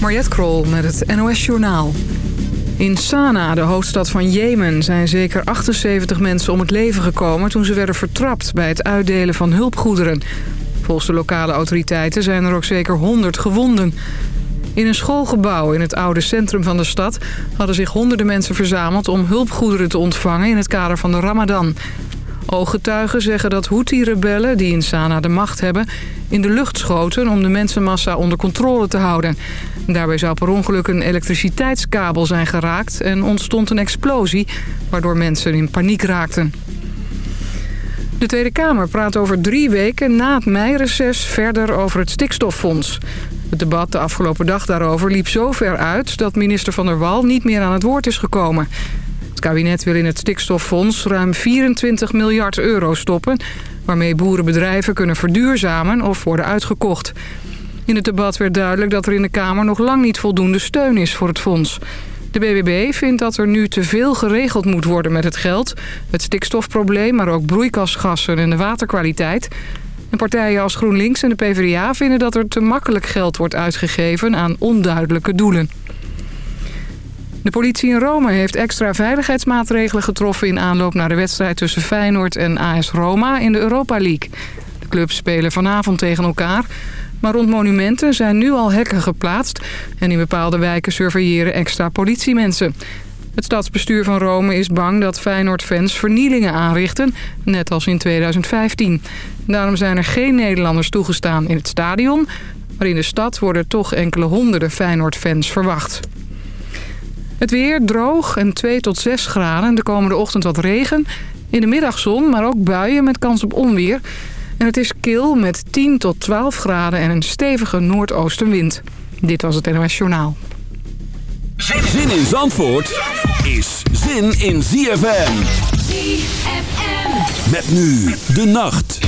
Mariette Krol met het NOS Journaal. In Sanaa, de hoofdstad van Jemen, zijn zeker 78 mensen om het leven gekomen... toen ze werden vertrapt bij het uitdelen van hulpgoederen. Volgens de lokale autoriteiten zijn er ook zeker 100 gewonden. In een schoolgebouw in het oude centrum van de stad... hadden zich honderden mensen verzameld om hulpgoederen te ontvangen... in het kader van de Ramadan. Ooggetuigen zeggen dat Houthi-rebellen, die in Sanaa de macht hebben... in de lucht schoten om de mensenmassa onder controle te houden. Daarbij zou per ongeluk een elektriciteitskabel zijn geraakt... en ontstond een explosie, waardoor mensen in paniek raakten. De Tweede Kamer praat over drie weken na het meireces verder over het stikstoffonds. Het debat de afgelopen dag daarover liep zo ver uit... dat minister Van der Wal niet meer aan het woord is gekomen. Kabinet wil in het stikstoffonds ruim 24 miljard euro stoppen... waarmee boerenbedrijven kunnen verduurzamen of worden uitgekocht. In het debat werd duidelijk dat er in de Kamer nog lang niet voldoende steun is voor het fonds. De BBB vindt dat er nu te veel geregeld moet worden met het geld. Het stikstofprobleem, maar ook broeikasgassen en de waterkwaliteit. En partijen als GroenLinks en de PvdA vinden dat er te makkelijk geld wordt uitgegeven aan onduidelijke doelen. De politie in Rome heeft extra veiligheidsmaatregelen getroffen... in aanloop naar de wedstrijd tussen Feyenoord en AS Roma in de Europa League. De clubs spelen vanavond tegen elkaar... Maar rond monumenten zijn nu al hekken geplaatst... en in bepaalde wijken surveilleren extra politiemensen. Het stadsbestuur van Rome is bang dat Feyenoord-fans vernielingen aanrichten... net als in 2015. Daarom zijn er geen Nederlanders toegestaan in het stadion... maar in de stad worden toch enkele honderden Feyenoord-fans verwacht. Het weer droog en 2 tot 6 graden. De komende ochtend wat regen. In de middag zon, maar ook buien met kans op onweer. En het is kil met 10 tot 12 graden en een stevige noordoostenwind. Dit was het NOS Journaal. Zin in Zandvoort is zin in ZFM. ZFM. Met nu de nacht.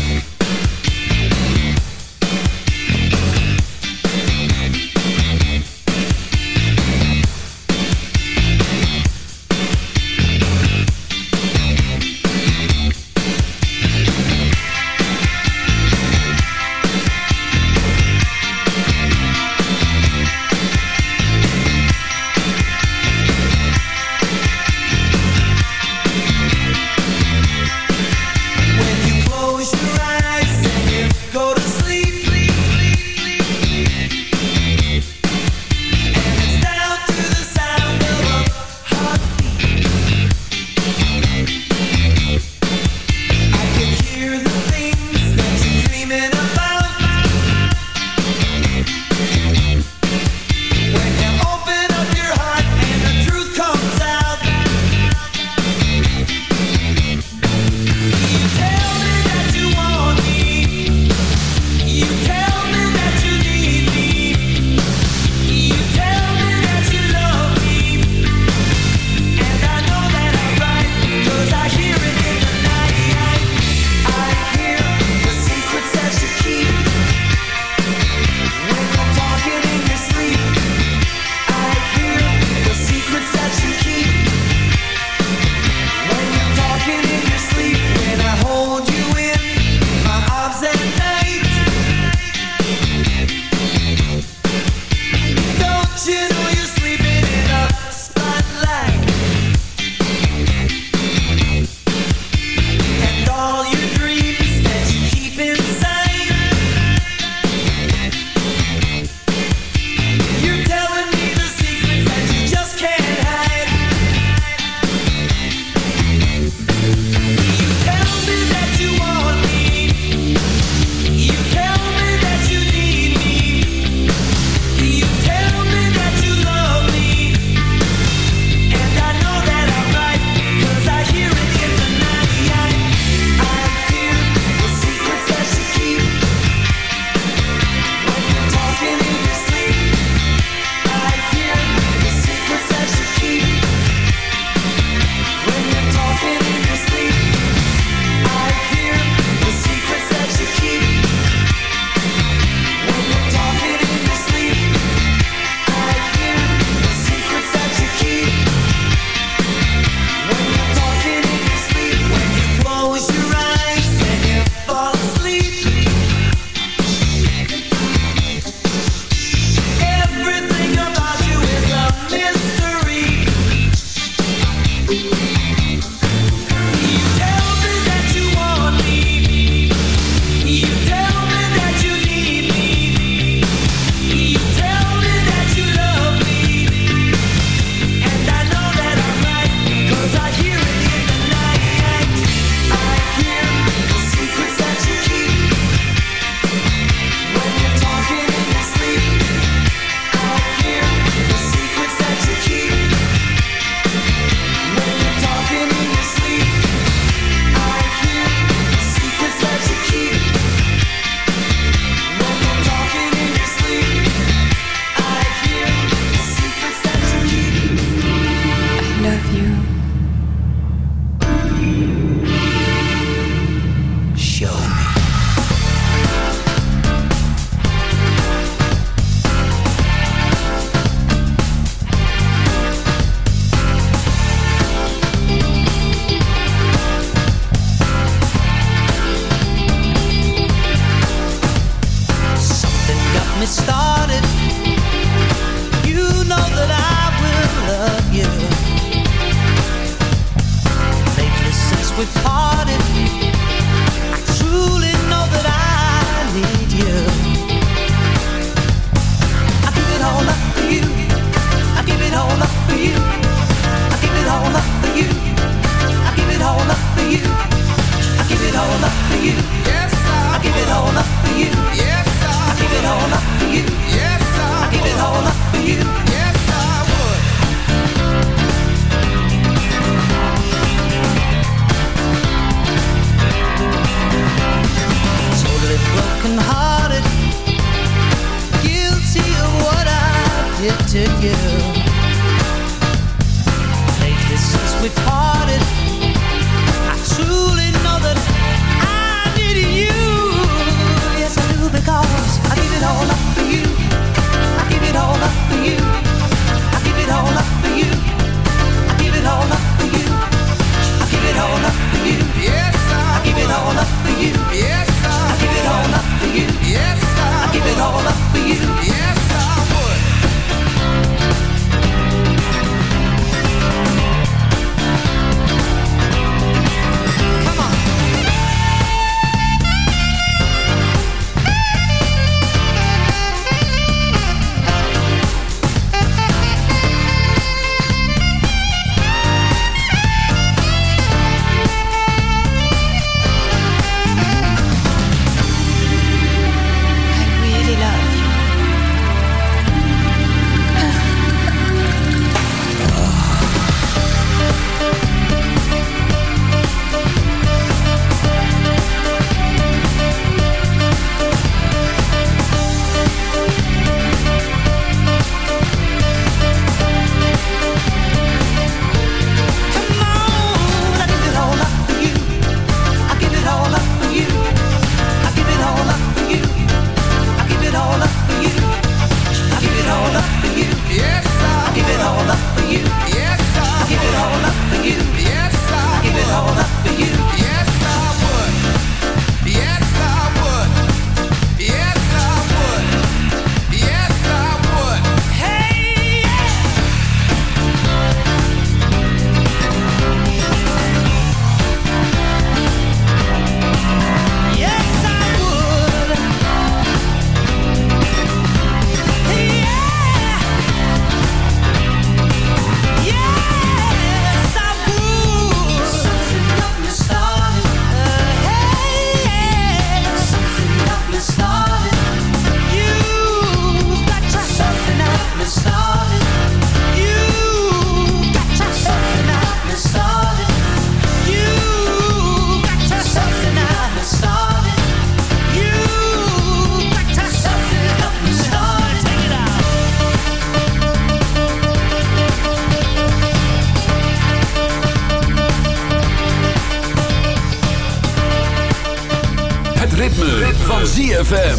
ZFM.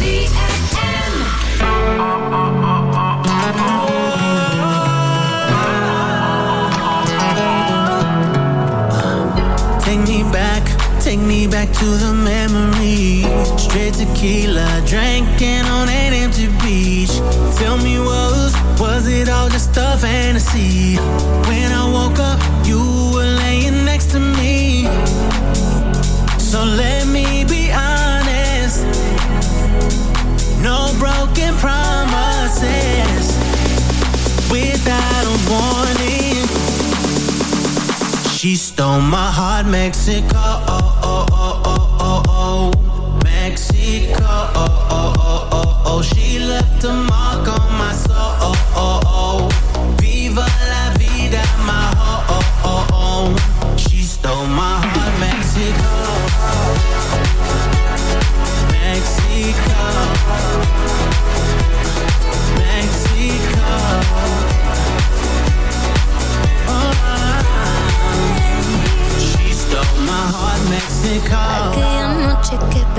Take me back, take me back to the my heart, Mexico.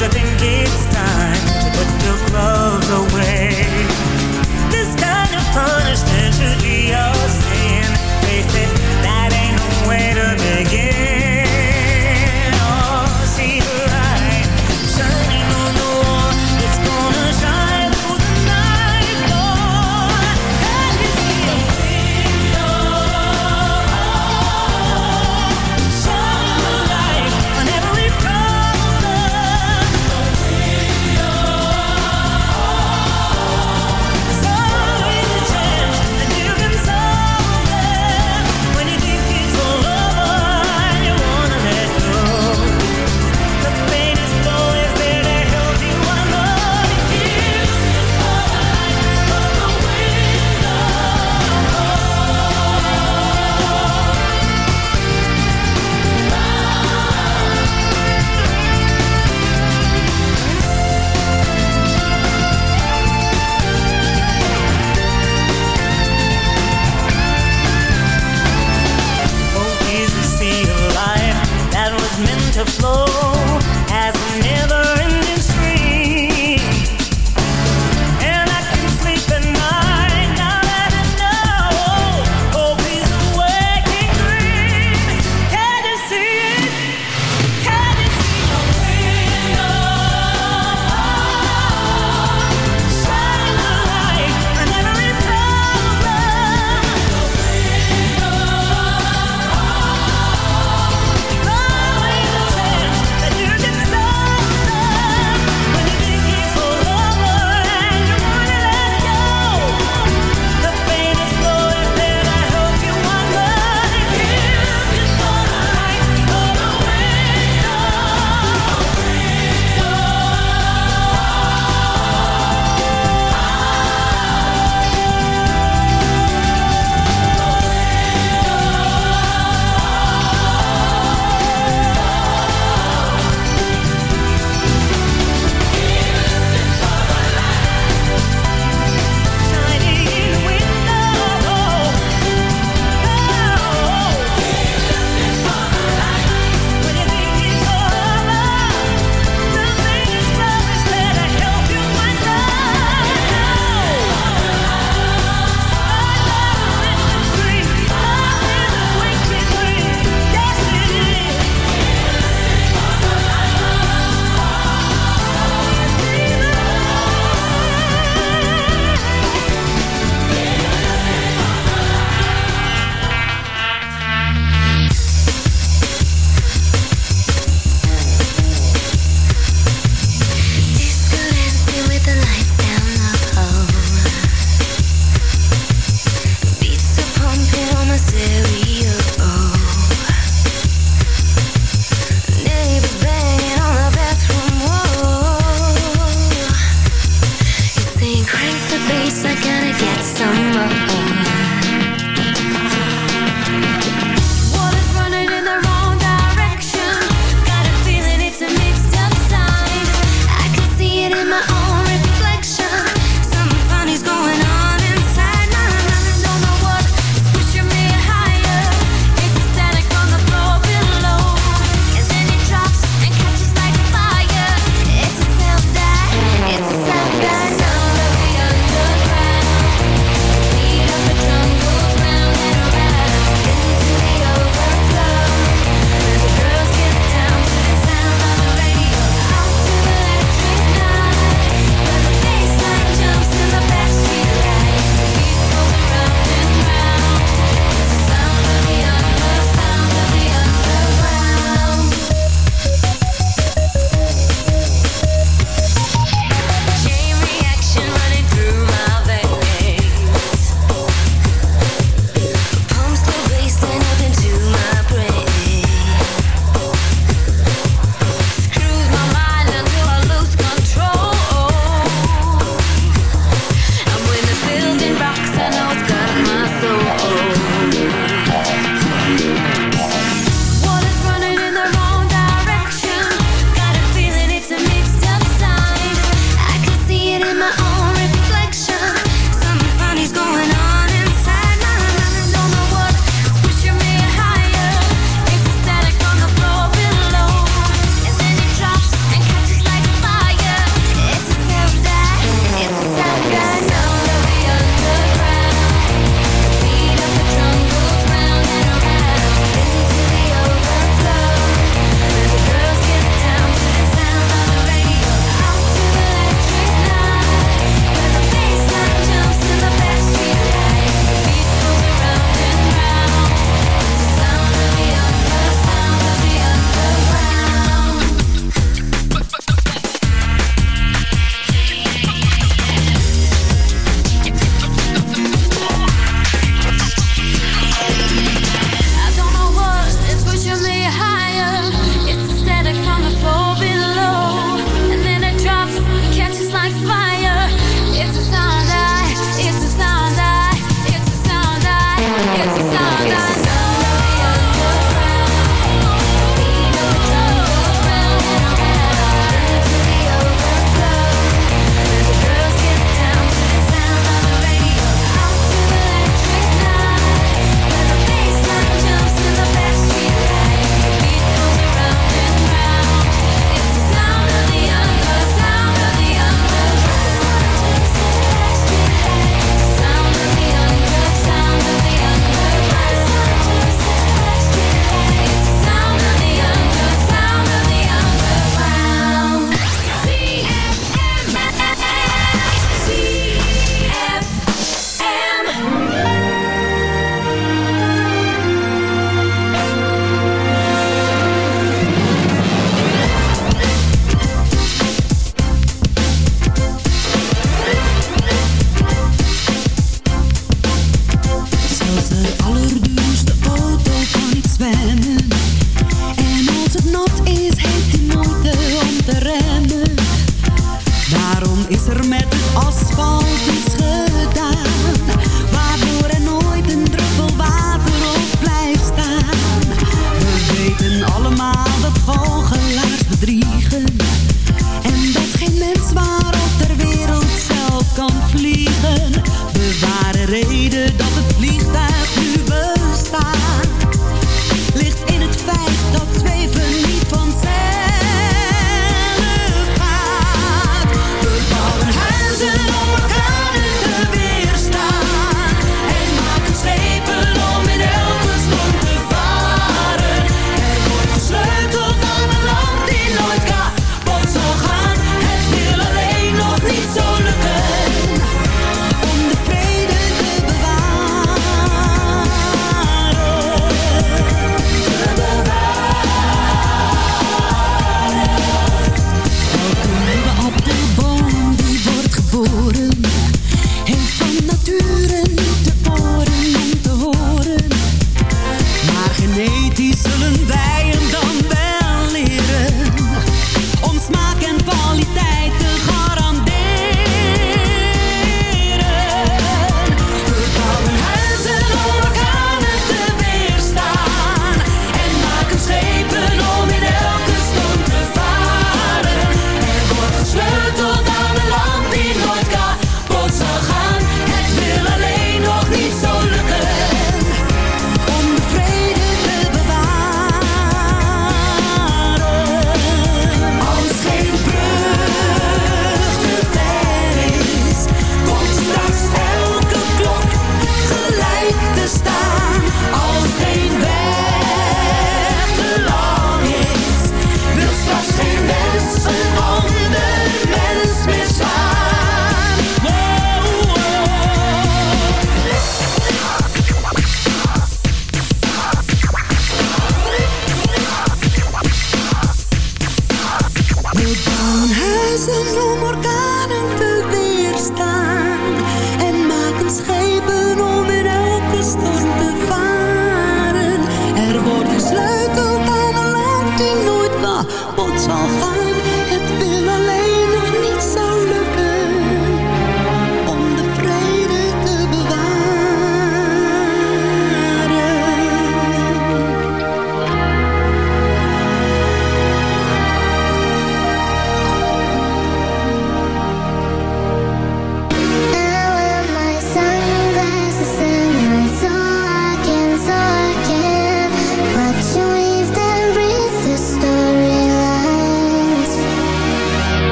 you think it's time to put your gloves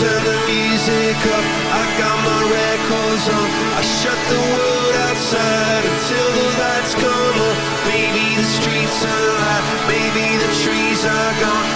turn the music up. I got my records on. I shut the world outside Until the lights come on. Maybe the streets are light Maybe the trees are gone.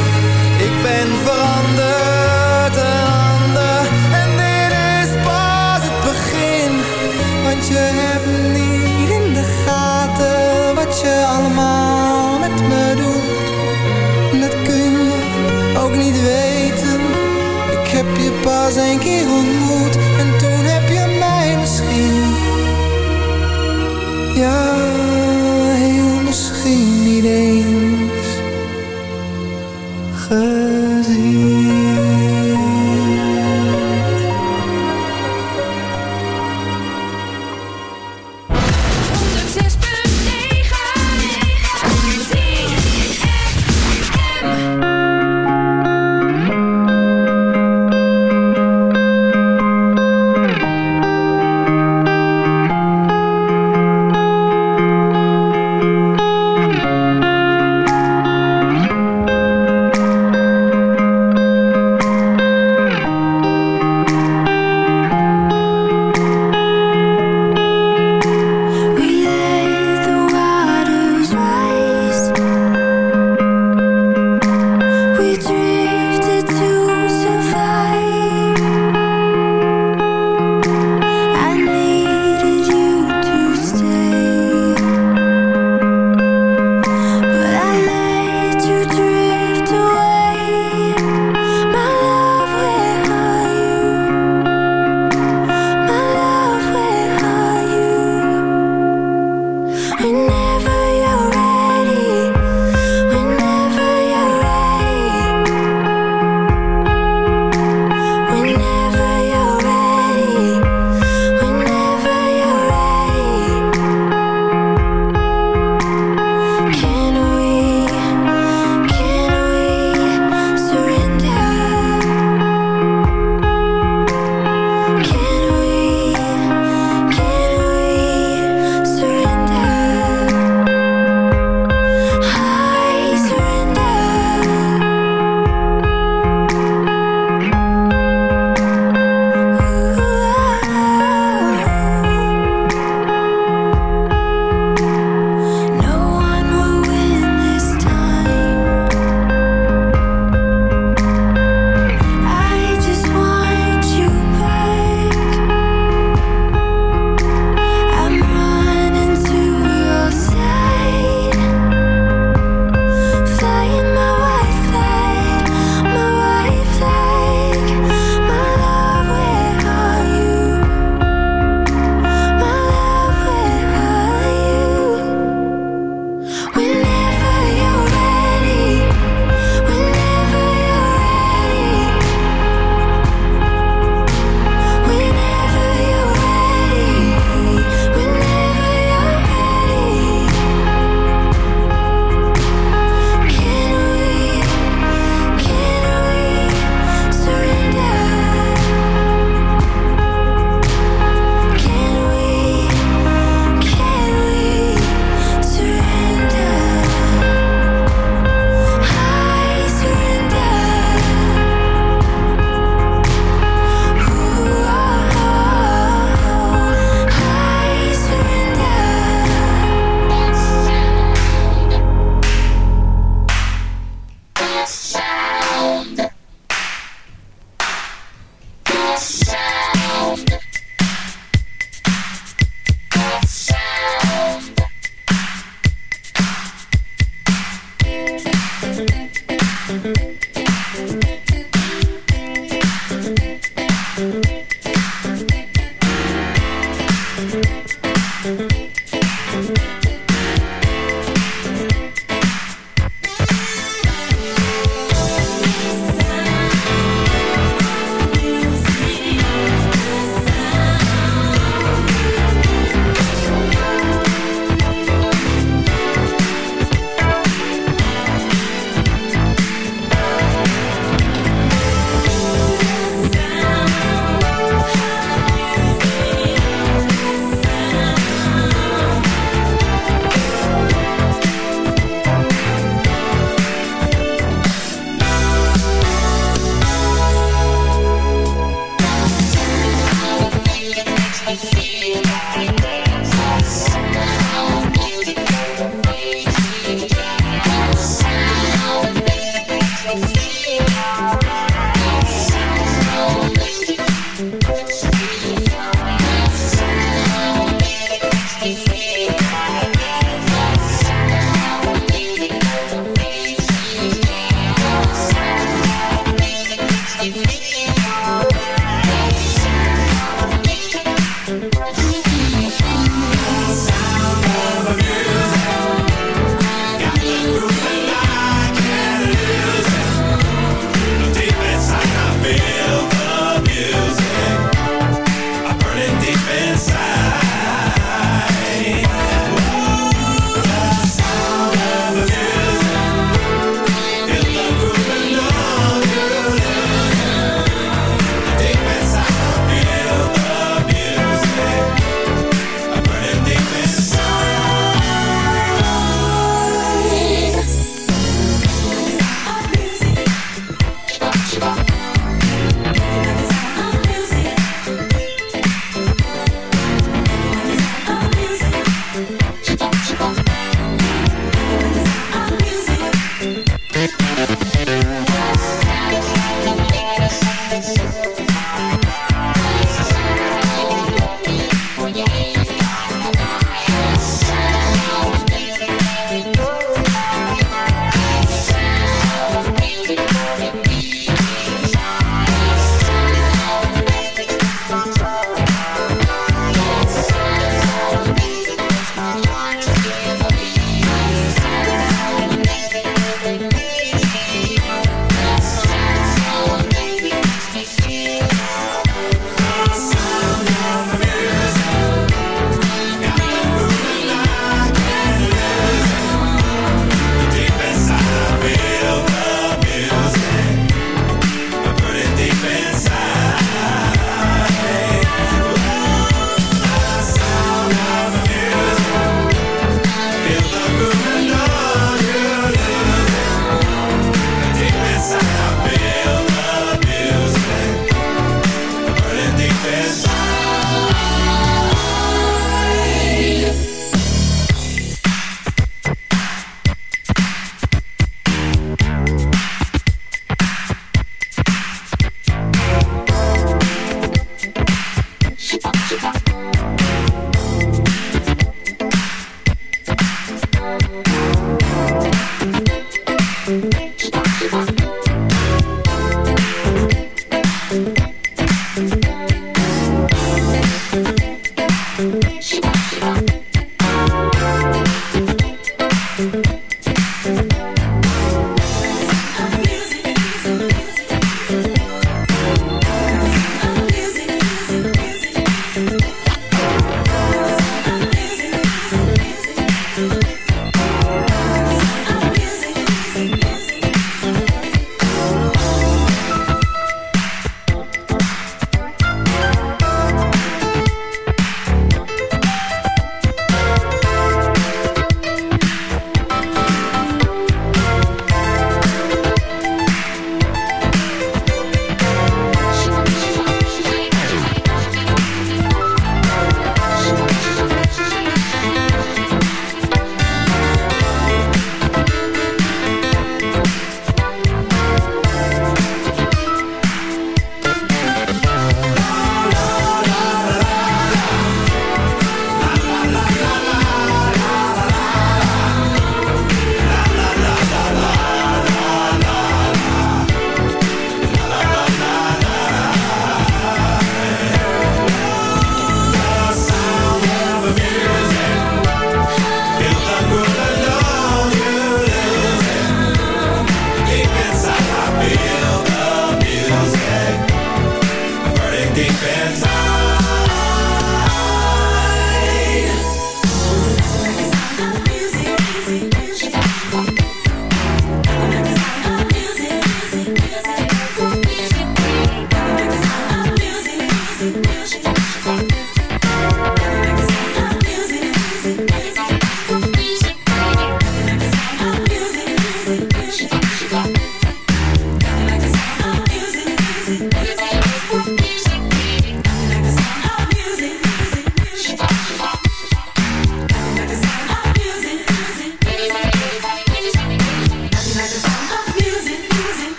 Een keer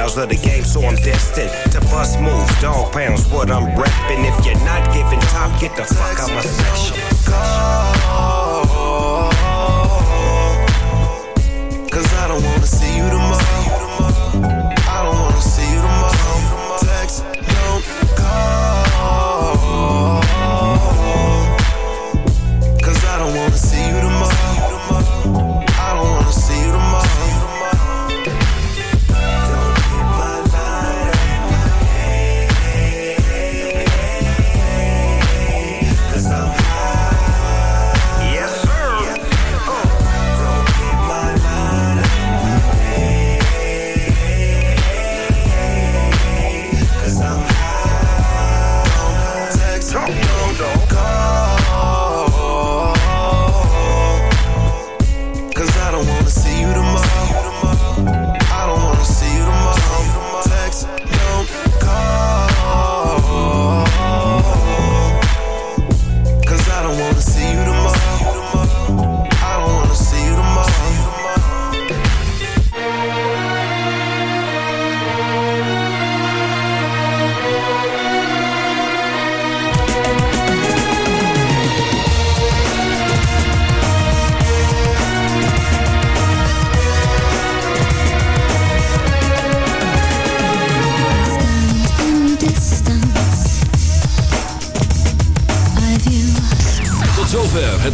of the game, so I'm destined to bust moves. Dog pounds, what I'm repping. If you're not giving top, get the fuck out my section. Cause I don't wanna see you tomorrow